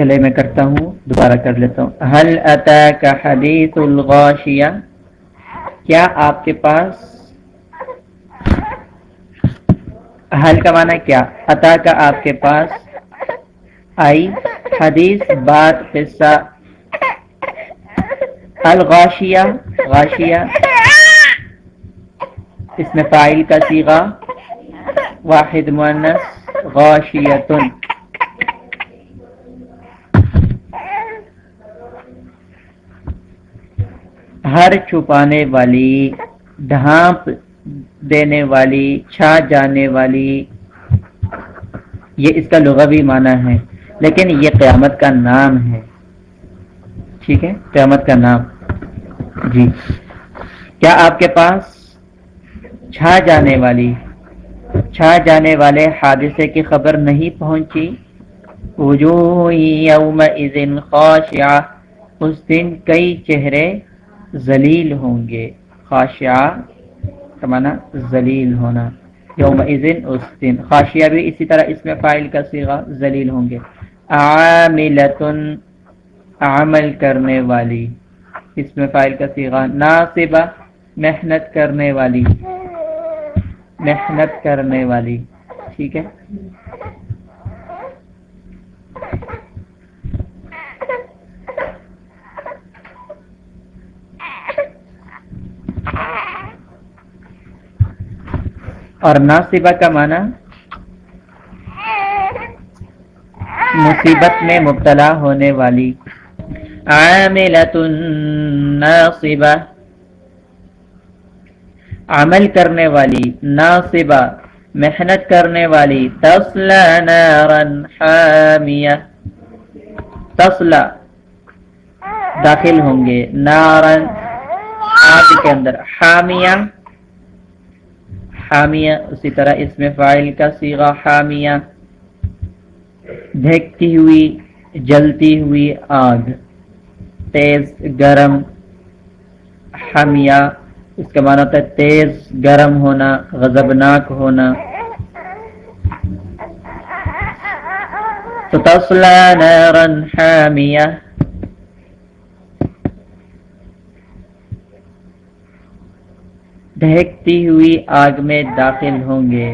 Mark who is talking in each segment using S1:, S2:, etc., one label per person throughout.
S1: چلے میں کرتا ہوں، دوبارہ کر لیتا ہوں۔ حل اتا کا حدیث الغاشیہ؟ کیا آپ کے پاس؟ حل کا معنی کیا؟ عطا کا آپ کے پاس؟ آئی، حدیث، بات، قصہ۔ الغاشیہ، غاشیہ۔ اس میں فائل کا سیغا واحد مونس غاشیتن۔ ہر چھپانے والی، ڈھانپ دینے والی، چھا جانے والی، یہ اس کا لغوی معنی ہے، لیکن یہ قیامت کا نام ہے۔ ٹھیک ہے؟ قیامت کا نام۔ جی۔ کیا آپ کے پاس چھا جانے والی، چھا جانے والے حادثے کی خبر نہیں پہنچی؟ اس دن کئی چہرے ذلیل ہوں گے۔ خاشعہ مانا ذلیل ہونا۔ یوم اس دن۔ خاشیہ بھی اسی طرح اس میں فائل کا سیغا ذلیل ہوں گے۔ عاملتن، عمل کرنے والی۔ اس میں فائل کا سیغا ناصبہ، محنت کرنے والی۔ محنت کرنے والی۔ ٹھیک ہے؟ اور ناصبہ کا معنی مصیبت میں مبتلا ہونے والی عاملت ناصبہ عمل کرنے والی ناصبہ محنت کرنے والی تصلا نارا حامیہ تصلا داخل ہوں گے نارن آگ کے اندر حامیہ حامیہ، اسی طرح اس میں فائل کا سیغہ حامیہ دھکتی ہوئی، جلتی ہوئی آگ، تیز، گرم، حامیہ، اس کا معنی ہوتا ہے تیز، گرم ہونا، غضبناک ہونا۔ تو تصلا نارا حامیہ۔ دہکتی ہوئی آگ میں داخل ہوں گے۔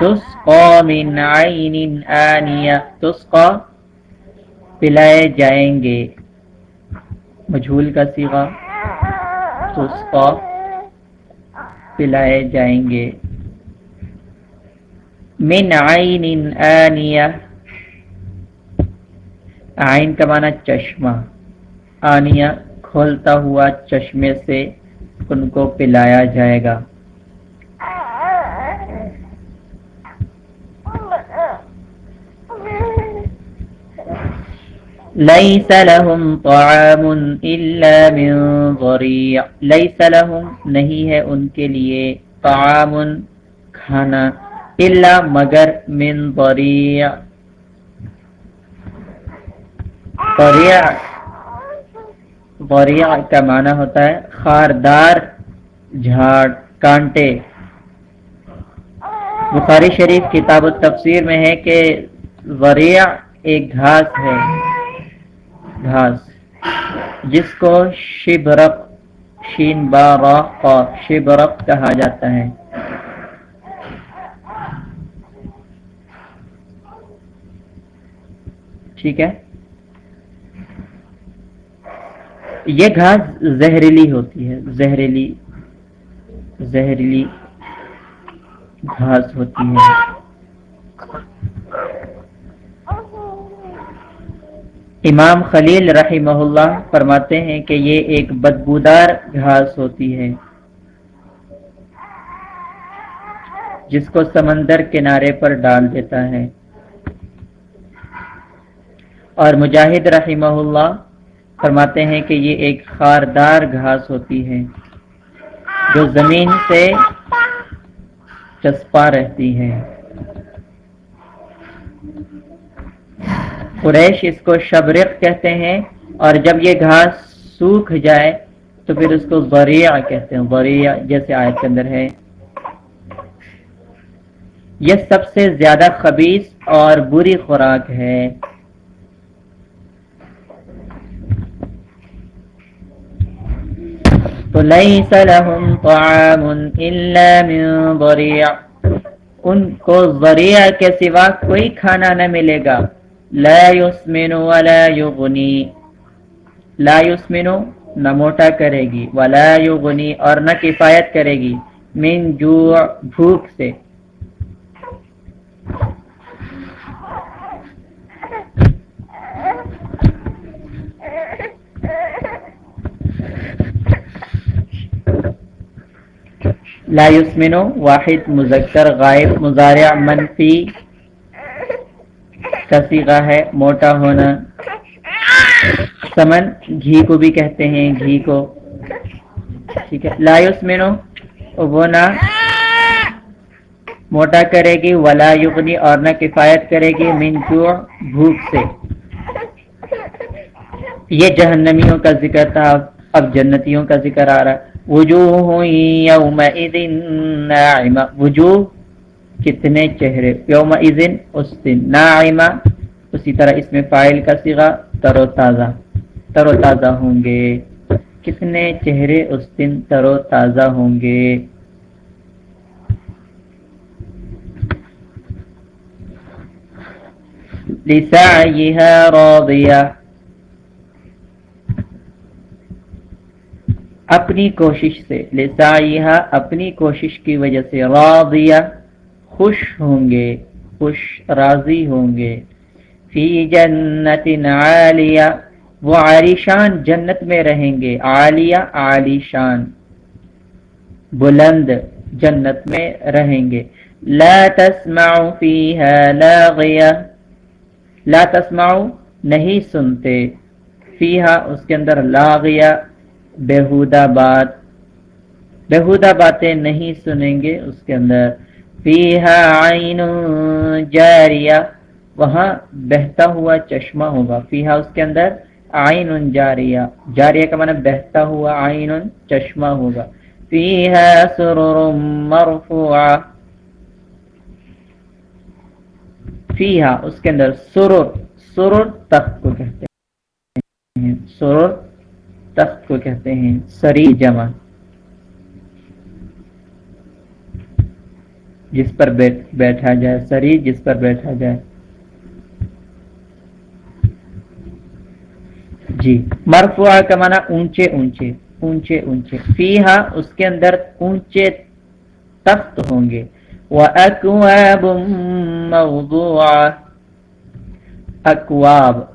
S1: تسقا من عین آنیہ تسقا پلائے جائیں گے۔ مجھول کا سیغہ تسقا پلائے جائیں گے۔ من عین آنیہ، آئین کا معنی چشمہ۔ آنیہ کھولتا ہوا چشمے سے ان کو پلایا جائے گا۔ ليس لهم طعام الا من ضريع۔ ليس لهم نہیں ہے ان کے لیے طعام کھانا الا مگر من ضريع۔ ضريع ضریع کا معنی ہوتا ہے خاردار، جھاڑ، کانٹے۔ بخاری شریف کتاب التفسیر میں ہے کہ ضریع ایک گھاس ہے، گھاس، جس کو شبرق شین با شبرق کہا جاتا ہے۔ ٹھیک ہے؟ یہ گھاس زہریلی ہوتی ہے، زہریلی زہریلی گھاس ہوتی ہے۔ امام خلیل رحمہ اللہ فرماتے ہیں کہ یہ ایک بدبودار گھاس ہوتی ہے، جس کو سمندر کنارے پر ڈال دیتا ہے۔ اور مجاہد رحمہ اللہ فرماتے ہیں کہ یہ ایک خاردار گھاس ہوتی ہے جو زمین سے چسپا رہتی ہے۔ قریش اس کو شبرق کہتے ہیں اور جب یہ گھاس سوکھ جائے تو پھر اس کو ضریع کہتے ہیں۔ ضریع جیسے آیت کے اندر ہے۔ یہ سب سے زیادہ خبیص اور بری خوراک ہے۔ ليس لهم طعام الا من ضريع. ان کو ضریع کے سوا کوئی کھانا نہ ملے گا. لا يسمن ولا يغني لا يسمن نہ موٹا کرے گی، ولا يغني اور نہ کفایت کرے گی. من جوع، بھوک سے. لا يسمنو واحد، مذکر، غائب مزارع منفی کسیغہ ہے، موٹا ہونا، سمن، گھی کو بھی کہتے ہیں، گھی کو۔ ٹھیک ہے۔ لا يسمنو وہ نہ موٹا کرے گی، ولا یغنی اور نہ کفایت کرے گی، من جوع، بھوک سے۔ یہ جہنمیوں کا ذکر تھا، اب جنتیوں کا ذکر آ رہا۔ ہے وجوہ یومئذ ناعمہ وجوہ کتنے چہرے؟ یومئذ اس دن ناعمہ، اسی طرح اس میں فائل کا سگا تر و تازہ تر و تازہ ہوں گے۔ کتنے چہرے اس دن تر و تازہ ہوں گے؟ لسعیها راضیہ۔ اپنی کوشش سے لسائیہ اپنی کوشش کی وجہ سے راضیہ، خوش ہوں گے، خوش راضی ہوں گے۔ فی جنت عالیہ، وہ عالیشان جنت میں رہیں گے۔ عالیہ عالیشان بلند جنت میں رہیں گے۔ لا تسمع فیہا لاغیہ۔ لا تسمع نہیں سنتے۔ فیہا اس کے اندر لاغیہ۔ بےحودہ بات بےحودہ باتیں نہیں سنیں گے اس کے اندر۔ فیہا عین جاریہ۔ وہاں بہتا ہوا چشمہ ہوگا۔ فیہا اس کے اندر عین جاریہ۔ جاریہ کا معنی بہتا ہوا عین چشمہ ہوگا۔ فیہا سرر مرفوعہ۔ فیہا اس کے اندر سرر سرر تخت کو کہتے ہیں۔ سرر تخت کو کہتے ہیں، سری جمع۔ جس پر بیٹھا جائے، سری جس پر بیٹھا جائے۔ جی مرفوع کا معنی اونچے اونچے اونچے اونچے۔ فیہا اس کے اندر اونچے تخت ہوں گے۔ وَأَكْوَابٌ مَوْضُوعَ اکواب۔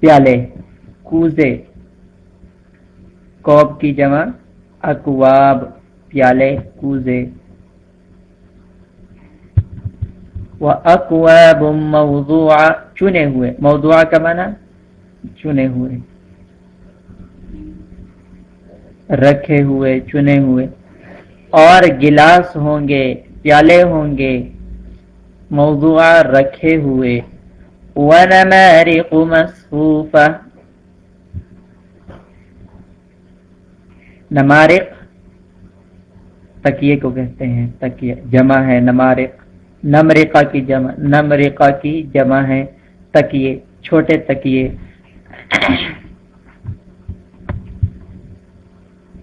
S1: پیالے، کوزے کوب کی جمع، اکواب، پیالے، کوزے۔ وہ اکواب موضوع، چنے ہوئے۔ موضوع کا معنی چنے ہوئے۔ رکھے ہوئے، چنے ہوئے۔ اور گلاس ہوں گے، پیالے ہوں گے۔ موضوع، رکھے ہوئے۔ ونمارق مصفوفة. نمارق تکیے کو کہتے ہیں، تکیے، جمع ہے، نمارق. نمرقہ کی جمع، نمرقہ کی جمع ہے، تکیے، چھوٹے تکیے.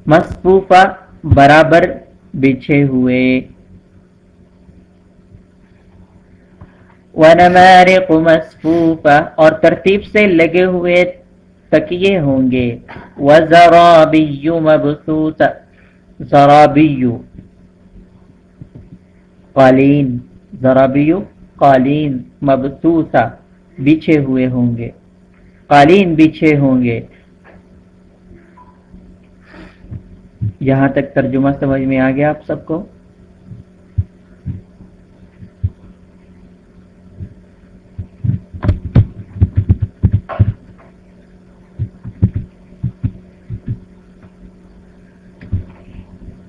S1: مصفوفہ برابر بچھے ہوئے. ونمارق مصفوفہ، اور ترتیب سے لگے ہوئے تکیے ہوں گے۔ وزرابی مبسوط زرابی، قالین زرابی، قالین مبسوطہ بچھے ہوئے ہوں گے۔ قالین بچھے ہوں گے۔ یہاں تک ترجمہ سمجھ میں آ گیا آپ سب کو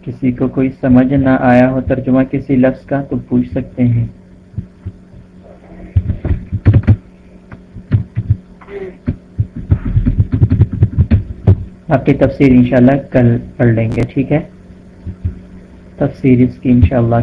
S1: کسی کو کوئی سمجھ نہ آیا ہو ترجمہ کسی لفظ کا، تو پوچھ سکتے ہیں۔ آپ کی تفسیر انشاءاللہ کل پڑھ لیں گے، ٹھیک ہے؟ تفسیر اس کی انشاءاللہ